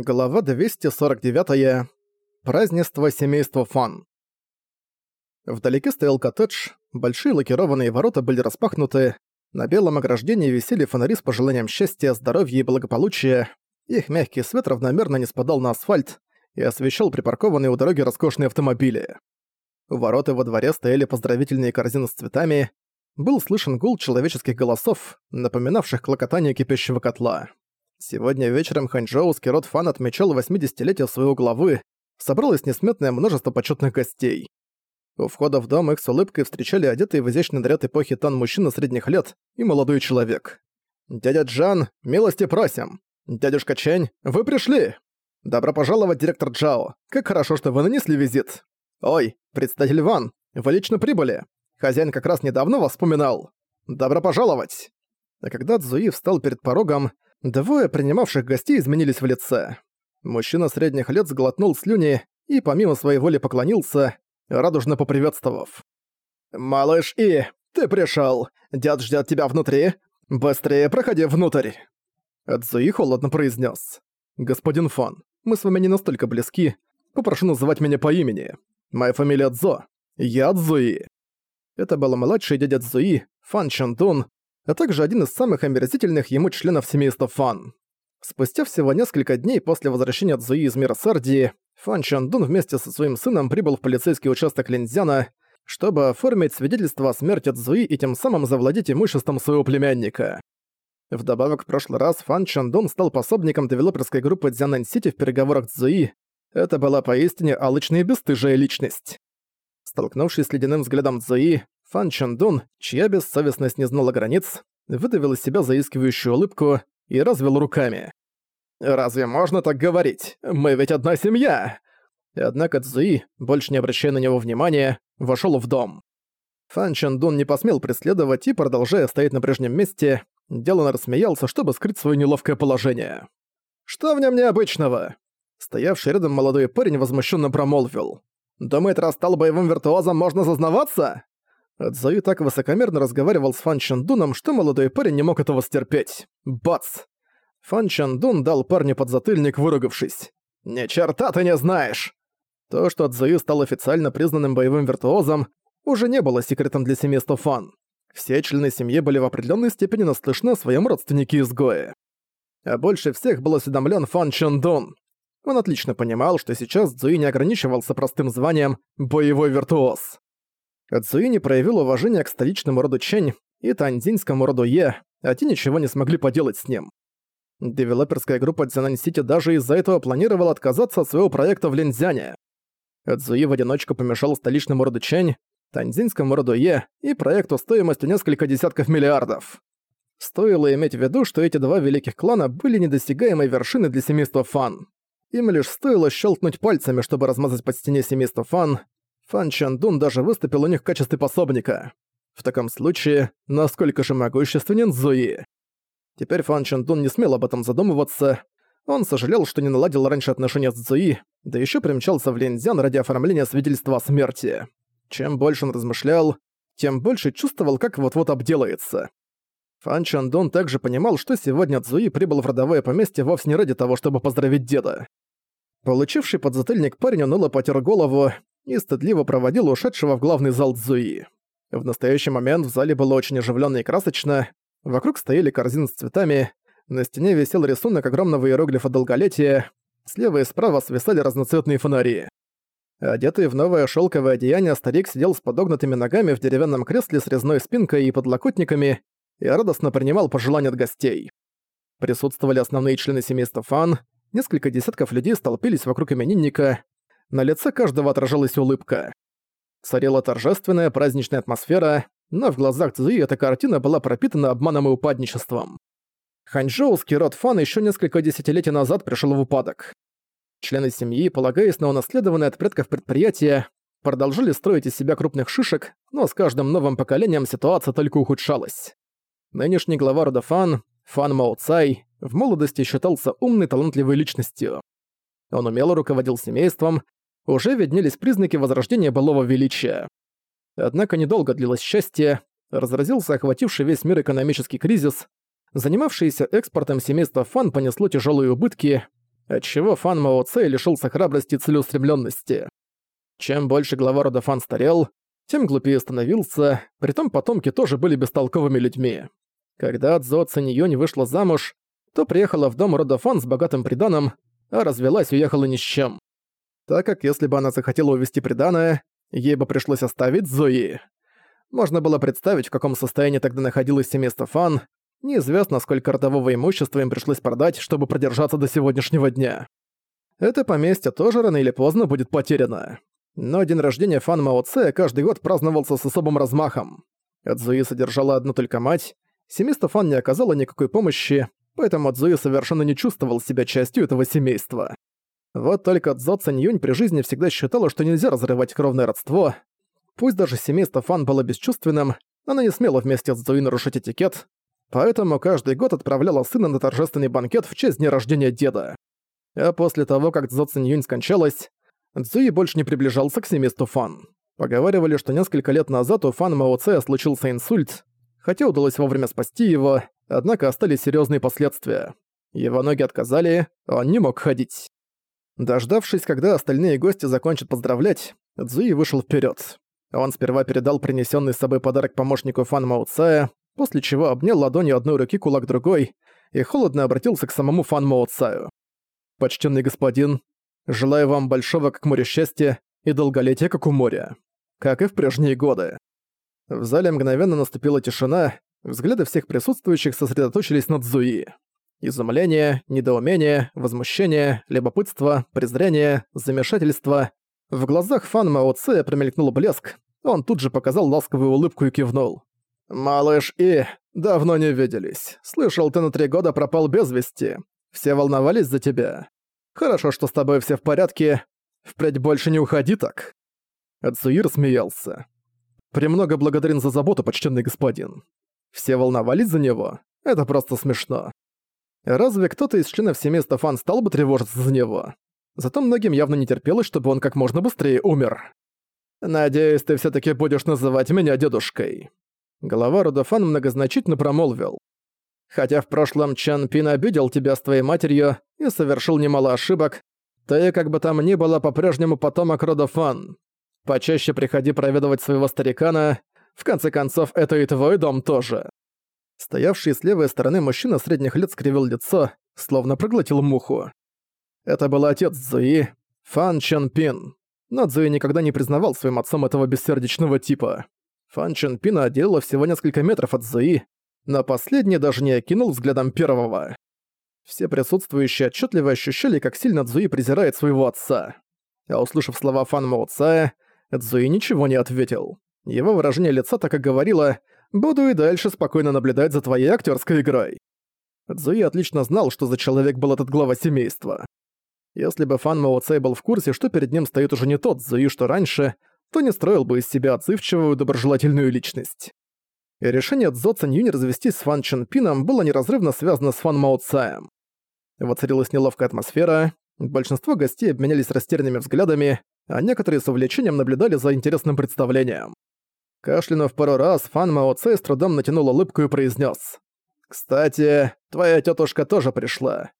Глава 249. Празднество семейства Фан. Вдалеке стоял коттедж, большие лакированные ворота были распахнуты, на белом ограждении висели фонари с пожеланием счастья, здоровья и благополучия, их мягкий свет равномерно не спадал на асфальт и освещал припаркованные у дороги роскошные автомобили. У ворота во дворе стояли поздравительные корзины с цветами, был слышен гул человеческих голосов, напоминавших клокотание кипящего котла. Сегодня вечером ханчжоуский род Фан отмечал 80-летие своего главы, собралось несметное множество почетных гостей. У входа в дом их с улыбкой встречали одетые в изящный наряд эпохи Тан мужчина средних лет и молодой человек. «Дядя Джан, милости просим! Дядюшка Чэнь, вы пришли! Добро пожаловать, директор Джао! Как хорошо, что вы нанесли визит! Ой, представитель Ван, вы лично прибыли! Хозяин как раз недавно вас вспоминал! Добро пожаловать!» А когда Цзуи встал перед порогом, Двое принимавших гостей изменились в лице. Мужчина средних лет сглотнул слюни и помимо своей воли поклонился, радужно поприветствовав. «Малыш И, ты пришёл! Дед ждёт тебя внутри! Быстрее проходи внутрь!» Цзуи холодно произнес. «Господин Фан, мы с вами не настолько близки. Попрошу называть меня по имени. Моя фамилия Цзо. Я Цзуи». Это был младший дядя Цзуи, Фан Чандун, а также один из самых омерзительных ему членов семейства Фан. Спустя всего несколько дней после возвращения Цзуи из мира Сардии, Фан Чандун вместе со своим сыном прибыл в полицейский участок Линзяна, чтобы оформить свидетельство о смерти Цзуи и тем самым завладеть имуществом своего племянника. Вдобавок, в прошлый раз Фан Чандун стал пособником девелоперской группы Дзянань Сити в переговорах Цзуи. Это была поистине алчная и бесстыжая личность. Столкнувшись с ледяным взглядом Цзуи, Фан Чандун, чья бессовестность не знала границ, выдавил из себя заискивающую улыбку и развел руками. «Разве можно так говорить? Мы ведь одна семья!» Однако Цзуи, больше не обращая на него внимания, вошёл в дом. Фан Чандун не посмел преследовать и, продолжая стоять на прежнем месте, деланно рассмеялся, чтобы скрыть своё неловкое положение. «Что в нём необычного?» Стоявший рядом молодой парень возмущённо промолвил. «Думает, раз стал боевым виртуозом, можно зазнаваться?» Цзуи так высокомерно разговаривал с Фан Чандуном, что молодой парень не мог этого стерпеть. Бац! Фан Чандун дал парню подзатыльник, выругавшись. «Ни черта ты не знаешь!» То, что Цзуи стал официально признанным боевым виртуозом, уже не было секретом для семейства Фан. Все члены семьи были в определенной степени наслышны о своем родственнике-изгое. А больше всех был осведомлен Фан Чандун. Он отлично понимал, что сейчас Цзуи не ограничивался простым званием «боевой виртуоз». Цуи не проявил уважения к столичному роду Чэнь и танзинскому роду Е, а те ничего не смогли поделать с ним. Девелоперская группа Цзянань-Сити даже из-за этого планировала отказаться от своего проекта в Линзяне. Цзуи в одиночку помешал столичному роду Чэнь, танзинскому роду Е и проекту стоимостью несколько десятков миллиардов. Стоило иметь в виду, что эти два великих клана были недосягаемой вершиной для семейства Фан. Им лишь стоило щелкнуть пальцами, чтобы размазать под стене семейства Фан, Фан Чандун даже выступил у них в качестве пособника. В таком случае, насколько же могущественен Зуи? Теперь Фан Чандун не смел об этом задумываться. Он сожалел, что не наладил раньше отношения с Зуи, да еще примчался в Линзян ради оформления свидетельства о смерти. Чем больше он размышлял, тем больше чувствовал, как вот-вот обделается. Фан Чандун также понимал, что сегодня Цзуи прибыл в родовое поместье вовсе не ради того, чтобы поздравить деда. Получивший подзатыльник парень уныло потер голову и стыдливо проводил ушедшего в главный зал Цзуи. В настоящий момент в зале было очень оживленно и красочно, вокруг стояли корзины с цветами, на стене висел рисунок огромного иероглифа долголетия, слева и справа свисали разноцветные фонари. Одетый в новое шелковое одеяние, старик сидел с подогнутыми ногами в деревянном кресле с резной спинкой и подлокотниками и радостно принимал пожелания от гостей. Присутствовали основные члены семейства Фан, несколько десятков людей столпились вокруг именинника, на лице каждого отражалась улыбка. Царила торжественная праздничная атмосфера, но в глазах Цзуи эта картина была пропитана обманом и упадничеством. Ханчжоуский род Фан еще несколько десятилетий назад пришел в упадок. Члены семьи, полагаясь на унаследованное от предков предприятия, продолжили строить из себя крупных шишек, но с каждым новым поколением ситуация только ухудшалась. Нынешний глава рода Фан, Фан Мао Цай, в молодости считался умной, талантливой личностью. Он умело руководил семейством, уже виднелись признаки возрождения былого величия. Однако недолго длилось счастье, разразился охвативший весь мир экономический кризис, занимавшееся экспортом семейство Фан понесло тяжелые убытки, отчего Фан Мао Цэ лишился храбрости и целеустремленности. Чем больше глава рода Фан старел, тем глупее становился, притом потомки тоже были бестолковыми людьми. Когда Цзо Циньюнь вышла замуж, то приехала в дом рода Фан с богатым приданым, а развелась и уехала ни с чем. Так как если бы она захотела увести приданое, ей бы пришлось оставить Зои. Можно было представить, в каком состоянии тогда находилось семейство Фан, неизвестно, сколько родового имущества им пришлось продать, чтобы продержаться до сегодняшнего дня. Это поместье тоже рано или поздно будет потеряно. Но день рождения Фан Мао Цэ каждый год праздновался с особым размахом. Адзуи содержала одну только мать, семейство Фан не оказало никакой помощи, поэтому Адзуи совершенно не чувствовал себя частью этого семейства. Вот только Цзо Цэньюнь при жизни всегда считала, что нельзя разрывать кровное родство. Пусть даже семейство Фан было бесчувственным, она не смела вместе с Цзуи нарушить этикет, поэтому каждый год отправляла сына на торжественный банкет в честь дня рождения деда. А после того, как Цзо Цинь скончалась, Цзуи больше не приближался к семейству Фан. Поговаривали, что несколько лет назад у Фан Мао Цэ случился инсульт, хотя удалось вовремя спасти его, однако остались серьезные последствия. Его ноги отказали, он не мог ходить. Дождавшись, когда остальные гости закончат поздравлять, Цзуи вышел вперед. Он сперва передал принесенный с собой подарок помощнику Фан Мао Цая, после чего обнял ладонью одной руки кулак другой и холодно обратился к самому Фан Мао Цаю. «Почтенный господин, желаю вам большого как море счастья и долголетия как у моря, как и в прежние годы». В зале мгновенно наступила тишина, взгляды всех присутствующих сосредоточились на Цзуи. Изумление, недоумение, возмущение, любопытство, презрение, замешательство. В глазах Фан Мао Цэ промелькнул блеск, он тут же показал ласковую улыбку и кивнул. «Малыш И, давно не виделись. Слышал, ты на три года пропал без вести. Все волновались за тебя. Хорошо, что с тобой все в порядке. Впредь больше не уходи так». Ацуир смеялся. «Премного благодарен за заботу, почтенный господин. Все волновались за него? Это просто смешно. Разве кто-то из членов семейства Фан стал бы тревожиться за него? Зато многим явно не терпелось, чтобы он как можно быстрее умер. «Надеюсь, ты все таки будешь называть меня дедушкой». Голова Рудафан многозначительно промолвил. «Хотя в прошлом Чан Пин обидел тебя с твоей матерью и совершил немало ошибок, ты, как бы там ни было, по-прежнему потомок Рудафан. Почаще приходи проведывать своего старикана, в конце концов, это и твой дом тоже». Стоявший с левой стороны мужчина средних лет скривил лицо, словно проглотил муху. Это был отец Цзуи, Фан Чан Пин. Но Цзуи никогда не признавал своим отцом этого бессердечного типа. Фан Чен Пина отделила всего несколько метров от Зои, но последний даже не окинул взглядом первого. Все присутствующие отчетливо ощущали, как сильно Цзуи презирает своего отца. А услышав слова Фан Мао Цая, Цзуи ничего не ответил. Его выражение лица так и говорило «Буду и дальше спокойно наблюдать за твоей актерской игрой». Цзуи отлично знал, что за человек был этот глава семейства. Если бы Фан Мао Цай был в курсе, что перед ним стоит уже не тот Цзуи, что раньше, то не строил бы из себя отзывчивую, доброжелательную личность. И решение Цзо Циньюнь развестись с Фан Чен Пином было неразрывно связано с Фан Мао Цаем. Воцарилась неловкая атмосфера, большинство гостей обменялись растерянными взглядами, а некоторые с увлечением наблюдали за интересным представлением. Кашлянув пару раз, Фан Мао Цэй с трудом натянул улыбку и произнес: «Кстати, твоя тетушка тоже пришла.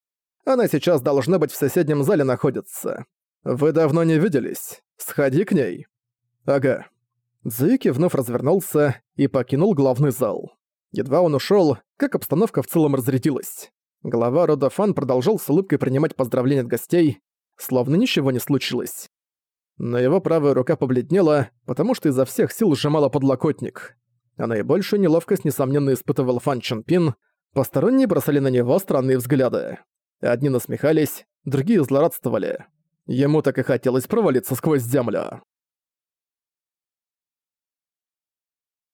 Она сейчас должна быть в соседнем зале находится. Вы давно не виделись. Сходи к ней». «Ага». Цзуики вновь развернулся и покинул главный зал. Едва он ушёл, как обстановка в целом разрядилась. Глава рода Фан продолжал с улыбкой принимать поздравления от гостей, словно ничего не случилось. Но его правая рука побледнела, потому что изо всех сил сжимала подлокотник. А наибольшую неловкость, несомненно, испытывал Фан Чен Пин, посторонние бросали на него странные взгляды. Одни насмехались, другие злорадствовали. Ему так и хотелось провалиться сквозь землю.